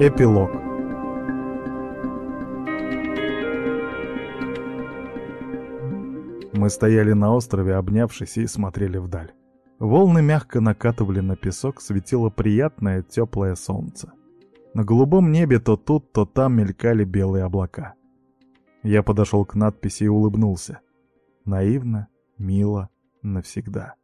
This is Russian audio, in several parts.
Эпилог Мы стояли на острове, обнявшись, и смотрели вдаль. Волны мягко накатывали на песок, светило приятное теплое солнце. На голубом небе то тут, то там мелькали белые облака. Я подошел к надписи и улыбнулся. Наивно, мило, навсегда.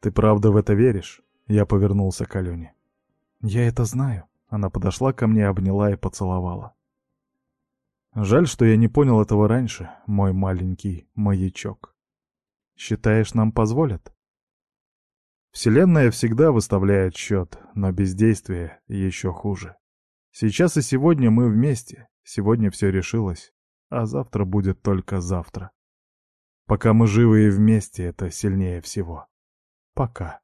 «Ты правда в это веришь?» Я повернулся к Алене. «Я это знаю». Она подошла ко мне, обняла и поцеловала. Жаль, что я не понял этого раньше, мой маленький маячок. Считаешь, нам позволят? Вселенная всегда выставляет счет, но бездействие еще хуже. Сейчас и сегодня мы вместе, сегодня все решилось, а завтра будет только завтра. Пока мы живы и вместе, это сильнее всего. Пока.